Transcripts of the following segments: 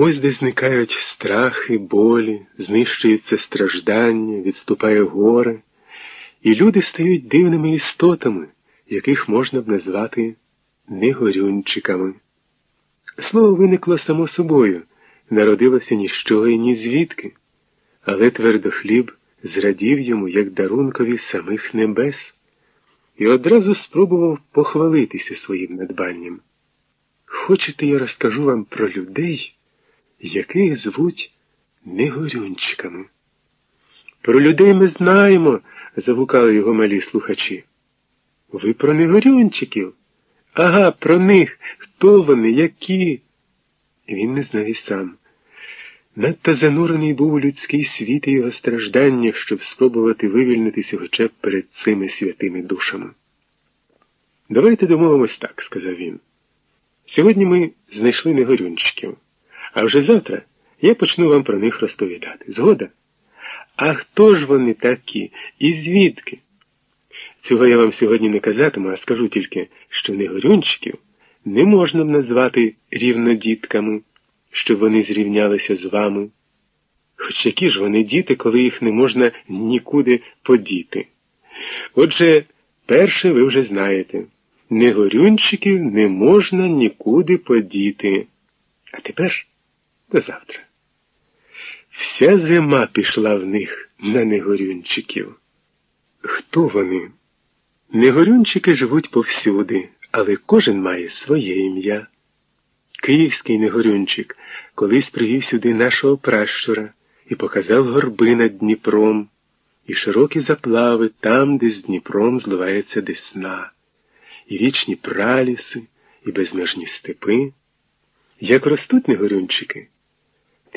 Ось де зникають страхи, болі, знищується страждання, відступає горе, і люди стають дивними істотами, яких можна б назвати негорюнчиками. Слово виникло само собою, народилося ні з чого і ні звідки, але твердохліб зрадів йому як дарункові самих небес і одразу спробував похвалитися своїм надбанням. Хочете, я розкажу вам про людей, яких звуть негорюнчиками? Про людей ми знаємо, загукали його малі слухачі. Ви про негорюнчиків? Ага, про них. Хто вони, які? Він не знає сам. Надто занурений був у людський світ і його страждання, щоб спробувати вивільнитися хоча б перед цими святими душами. Давайте домовимось так, сказав він. Сьогодні ми знайшли негорюнчиків, а вже завтра я почну вам про них розповідати. Згода? А хто ж вони такі? І звідки? Цього я вам сьогодні не казатиму, а скажу тільки, що негорюнчиків не можна б назвати рівнодітками, щоб вони зрівнялися з вами. Хоч які ж вони діти, коли їх не можна нікуди подіти. Отже, перше ви вже знаєте, негорюнчиків не можна нікуди подіти. А тепер до завтра. Вся зима пішла в них на негорюнчиків. Хто вони? Негорюнчики живуть повсюди, але кожен має своє ім'я. Київський Негорюнчик колись привів сюди нашого пращура і показав горби над Дніпром, і широкі заплави там, де з Дніпром зливається десна, і вічні праліси, і безмежні степи. Як ростуть негорюнчики,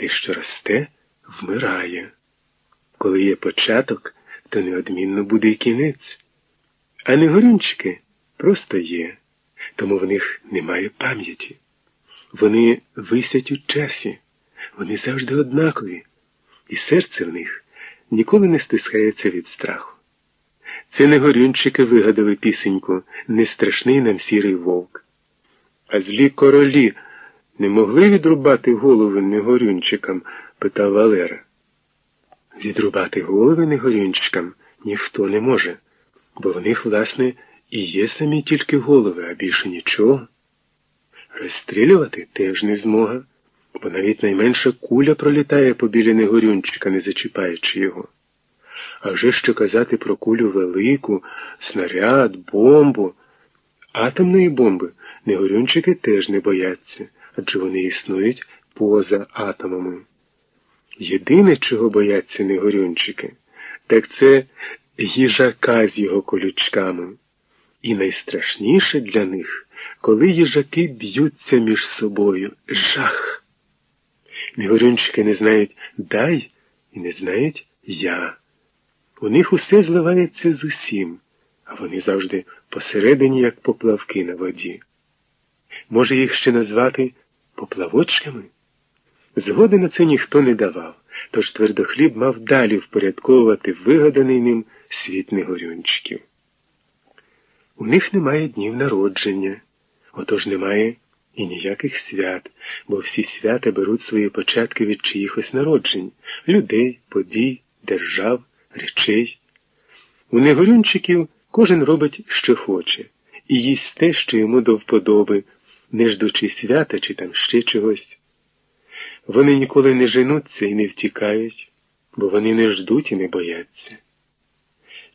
те, що росте, вмирає. Коли є початок, то неодмінно буде й кінець. А негорюнчики просто є, тому в них немає пам'яті. Вони висять у часі, вони завжди однакові, і серце в них ніколи не стискається від страху. Це не горюнчики вигадали пісеньку не страшний нам сірий вовк. А злі королі не могли відрубати голови негорюнчикам? питав Валера. Відрубати голови негорюнчикам ніхто не може, бо в них, власне, і є самі тільки голови, а більше нічого. Розстрілювати теж не змога, бо навіть найменша куля пролітає по білі негорюнчика, не зачіпаючи його. А вже що казати про кулю велику, снаряд, бомбу. Атомної бомби негорюнчики теж не бояться, адже вони існують поза атомами. Єдине, чого бояться негорюнчики, так це їжака з його колючками. І найстрашніше для них коли їжаки б'ються між собою. Жах. Негорюнчики не знають дай і не знають я. У них усе зливається з усім, а вони завжди посередині, як поплавки на воді. Може, їх ще назвати поплавочками? Згоди на це ніхто не давав, тож твердохліб мав далі впорядковувати вигаданий ним світ негорюнчиків. У них немає днів народження. Отож немає і ніяких свят, бо всі свята беруть свої початки від чиїхось народжень людей, подій, держав, речей. У негорюнчиків кожен робить, що хоче, і їсть те, що йому до вподоби, не ждучи свята чи там ще чогось. Вони ніколи не женуться і не втікають, бо вони не ждуть і не бояться.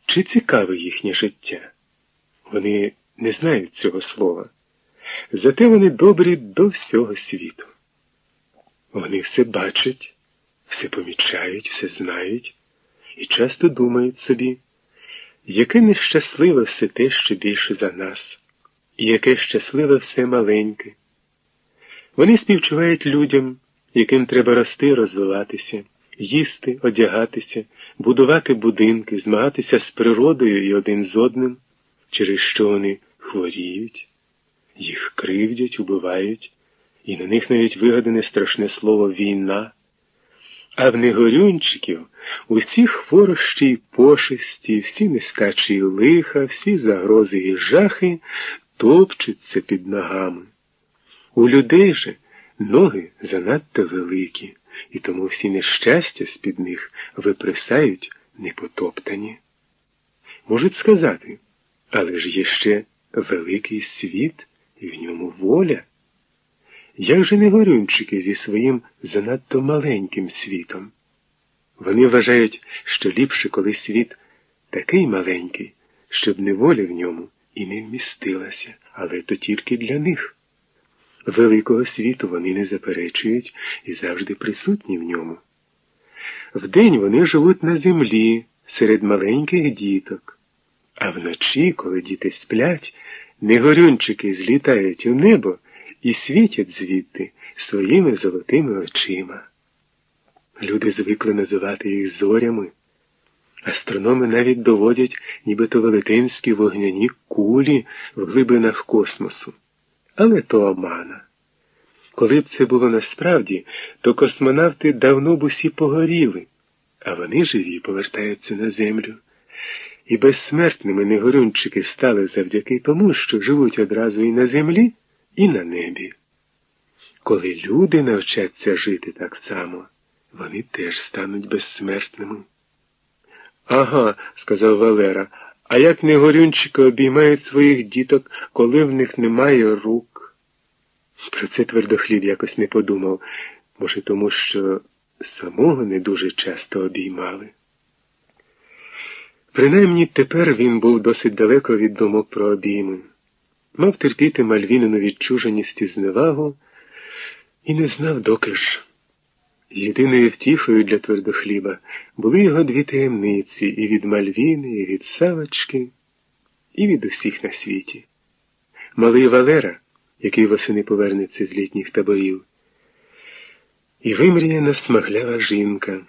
Чи цікаве їхнє життя? Вони не знають цього слова. Зате вони добрі до всього світу. Вони все бачать, все помічають, все знають і часто думають собі, яке нещасливе все те, що більше за нас, яке щасливе все маленьке. Вони співчувають людям, яким треба рости, розвиватися, їсти, одягатися, будувати будинки, змагатися з природою і один з одним, через що вони хворіють їх кривдять, убивають, і на них навіть вигадане страшне слово війна. А в негорюнчиків усі хворощі й пошесті, всі нестачі лиха, всі загрози і жахи топчуться під ногами. У людей же ноги занадто великі, і тому всі нещастя з-під них випресають непотоптані. Можуть сказати, але ж є ще великий світ і в ньому воля. Як же не горюнчики зі своїм занадто маленьким світом? Вони вважають, що ліпше, коли світ такий маленький, щоб неволя в ньому і не вмістилася, але то тільки для них. Великого світу вони не заперечують і завжди присутні в ньому. Вдень вони живуть на землі серед маленьких діток, а вночі, коли діти сплять, негорюнчики злітають у небо і світять звідти своїми золотими очима. Люди звикли називати їх зорями. Астрономи навіть доводять, нібито велетенські вогняні кулі в глибинах космосу. Але то омана. Коли б це було насправді, то космонавти давно б усі погоріли, а вони живі повертаються на землю. І безсмертними негорюнчики стали завдяки тому, що живуть одразу і на землі, і на небі. Коли люди навчаться жити так само, вони теж стануть безсмертними. Ага, сказав Валера, а як негорюнчики обіймають своїх діток, коли в них немає рук? Про це твердохліб якось не подумав, може, тому що самого не дуже часто обіймали. Принаймні тепер він був досить далеко від думок про обійми, мав терпіти Мальвінину відчуженість і зневагу і не знав, доки ж. Єдиною втіхою для твердохліба були його дві таємниці і від Мальвіни, і від Савочки, і від усіх на світі. Малий Валера, який восени повернеться з літніх таборів, і вимріяна смаглява жінка.